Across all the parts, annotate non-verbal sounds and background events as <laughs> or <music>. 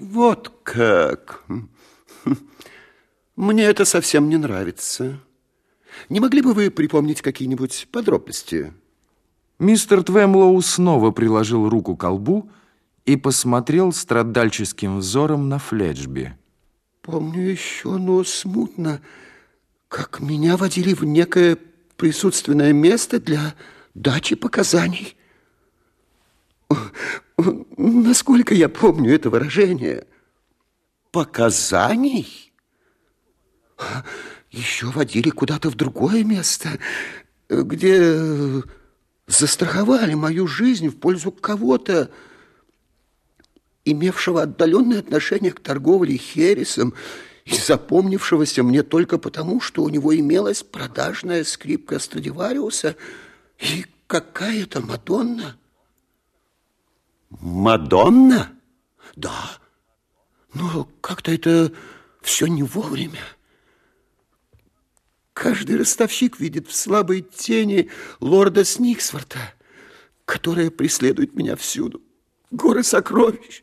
Вот как. Мне это совсем не нравится. Не могли бы вы припомнить какие-нибудь подробности? Мистер Твемлоу снова приложил руку к колбу и посмотрел страдальческим взором на Фледжби. Помню еще, но смутно, как меня водили в некое присутственное место для дачи показаний. Насколько я помню это выражение? Показаний? Еще водили куда-то в другое место, где застраховали мою жизнь в пользу кого-то, имевшего отдаленное отношение к торговле хересом и запомнившегося мне только потому, что у него имелась продажная скрипка Страдивариуса и какая-то Мадонна. Мадонна? Да. Но как-то это все не вовремя. Каждый ростовщик видит в слабой тени лорда Сниксворта, которая преследует меня всюду. Горы сокровищ.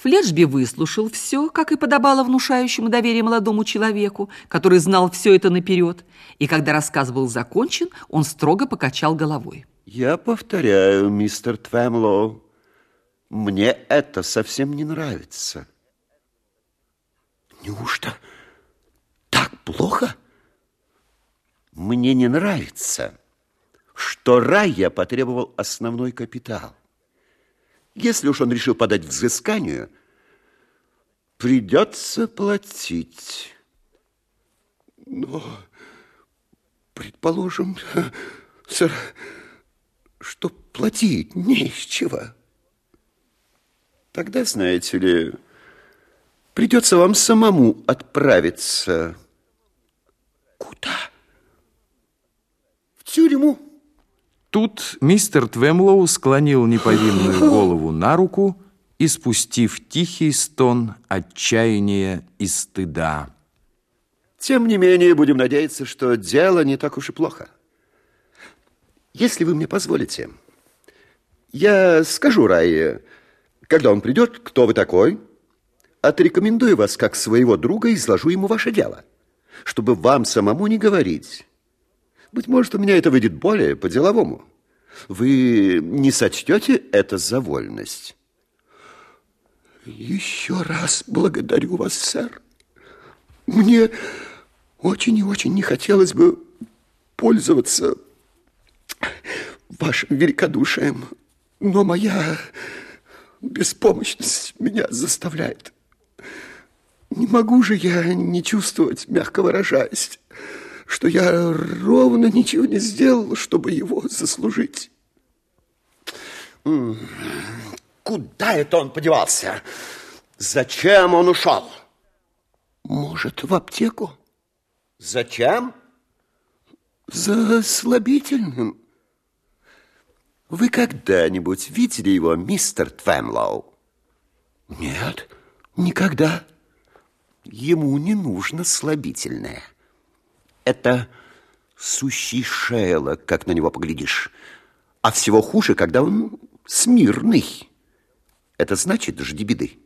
Флешби выслушал все, как и подобало внушающему доверие молодому человеку, который знал все это наперед. И когда рассказ был закончен, он строго покачал головой. Я повторяю, мистер Твемлоу, мне это совсем не нравится. Неужто так плохо? Мне не нравится, что Райя потребовал основной капитал. Если уж он решил подать взысканию, придется платить. Но, предположим, <laughs> сэр, что платить не из чего. Тогда, знаете ли, придется вам самому отправиться. Куда? В тюрьму. Тут мистер Твемлоу склонил неповинную <laughs> голову на руку и, спустив тихий стон отчаяния и стыда. Тем не менее, будем надеяться, что дело не так уж и плохо. Если вы мне позволите, я скажу Райе, когда он придет, кто вы такой, отрекомендую вас как своего друга и изложу ему ваше дело, чтобы вам самому не говорить. Быть может, у меня это выйдет более по-деловому. Вы не сочтете это за вольность? Еще раз благодарю вас, сэр. Мне очень и очень не хотелось бы пользоваться вашим великодушием, но моя беспомощность меня заставляет. Не могу же я не чувствовать, мягко выражаясь, что я ровно ничего не сделал, чтобы его заслужить. Куда это он подевался? Зачем он ушел? Может, в аптеку? Зачем? За слабительным. Вы когда-нибудь видели его, мистер Твемлоу? Нет, никогда. Ему не нужно слабительное. Это сущий шелок, как на него поглядишь. А всего хуже, когда он смирный. Это значит, жди беды.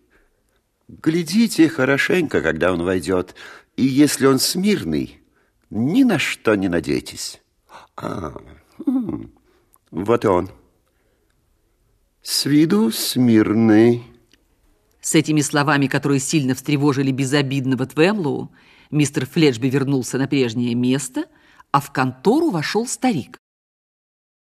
Глядите хорошенько, когда он войдет. И если он смирный, ни на что не надейтесь. А, хм. Вот и он. С виду смирный. С этими словами, которые сильно встревожили безобидного Твемлоу, мистер Фледжби вернулся на прежнее место, а в контору вошел старик.